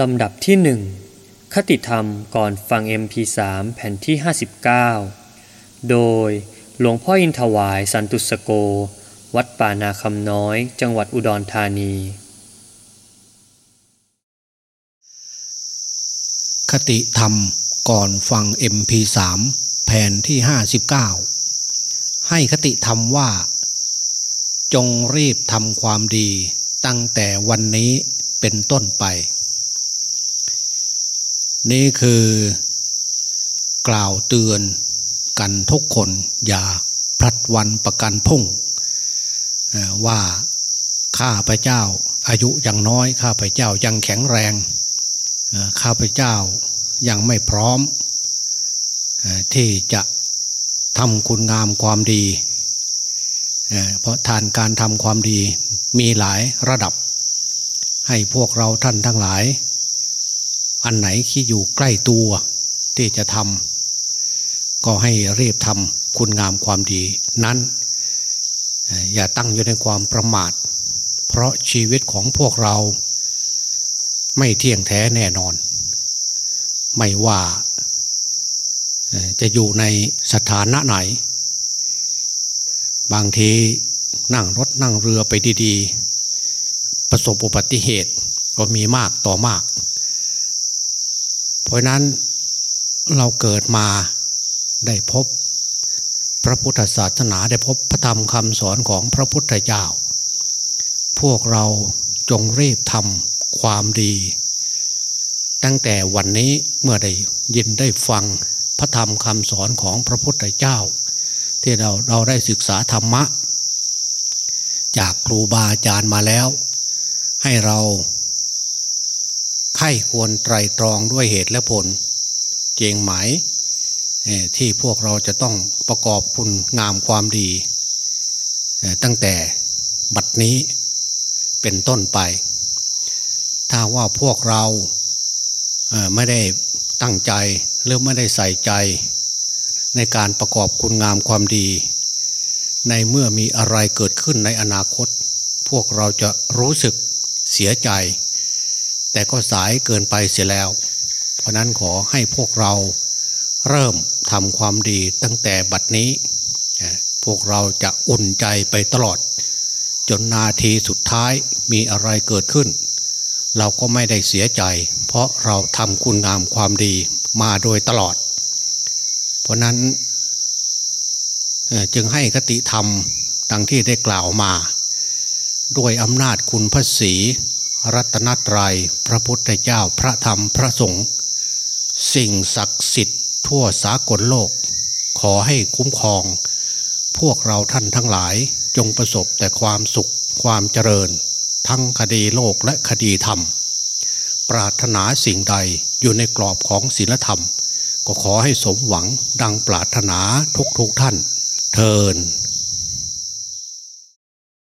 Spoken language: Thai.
ลำดับที่หนึ่งคติธรรมก่อนฟัง MP3 แผ่นที่ 59 โดยหลวงพ่ออินทวายสันตุสโก วัดป่านาคำน้อย จังหวัดอุดรธานี คติธรรมก่อนฟัง MP3 แผ่นที่ 59 ให้คติธรรมว่า จงรีบทำความดีตั้งแต่วันนี้เป็นต้นไป นี่คือกล่าวเตือนกันทุกคนอย่าพลัดวันประกันพุ่งว่าข้าพเจ้าอายุยังน้อยข้าพเจ้ายังแข็งแรงข้าพเจ้ายังไม่พร้อม ที่จะทำคุณงามความดี เพราะทานการทำความดีมีหลายระดับ ให้พวกเราท่านทั้งหลาย อันไหนที่อยู่ใกล้ตัวที่จะทำก็ให้รีบทำคุณงามความดีนั้น อย่าตั้งอยู่ในความประมาท เพราะชีวิตของพวกเราไม่เที่ยงแท้แน่นอน ไม่ว่าจะอยู่ในสถานะไหน บางทีนั่งรถนั่งเรือไปดี ๆ ประสบอุบัติเหตุก็มีมากต่อมาก เพราะนั้นเราเกิดมาได้พบพระพุทธศาสนาได้พบพระธรรมคำสอนของพระพุทธเจ้า พวกเราจงรีบทำความดี ตั้งแต่วันนี้เมื่อได้ยินได้ฟังพระธรรมคำสอนของพระพุทธเจ้า ที่เราเราได้ศึกษาธรรมะ จากครูบาอาจารย์มาแล้ว ให้เรา ไข้ควรไตรตรองด้วยเหตุและผล เจงไหมเอ่อที่พวกเราจะต้องประกอบคุณงามความดี ตั้งแต่บัดนี้เป็นต้นไป ถ้าว่าพวกเราไม่ได้ตั้งใจหรือไม่ได้ใส่ใจ ในการประกอบคุณงามความดี ในเมื่อมีอะไรเกิดขึ้นในอนาคต พวกเราจะรู้สึกเสียใจ แต่ก็สายเกินไปเสียแล้ว เพราะนั้นขอให้พวกเราเริ่มทำความดีตั้งแต่บัดนี้ พวกเราจะอุ่นใจไปตลอด จนนาทีสุดท้ายมีอะไรเกิดขึ้น เราก็ไม่ได้เสียใจ เพราะเราทำคุณงามความดีมาโดยตลอด เพราะนั้นจึงให้คติธรรมดังที่ได้กล่าวมา ด้วยอำนาจคุณพระศรี รัตนตรยัยพระพุทธเจ้าพระธรรมพระสงฆ์สิ่งศักดิ์สิทธิ์ทั่วสากลโลก ขอให้คุ้มครอง พวกเราท่านทั้งหลายจงประสบแต่ความสุขความเจริญ ทั้งคดีโลกและคดีธรรม ปรารถนาสิ่งใดอยู่ในกรอบของศีลธรรม ก็ขอให้สมหวังดังปรารถนาทุกทุกท่าน เทิน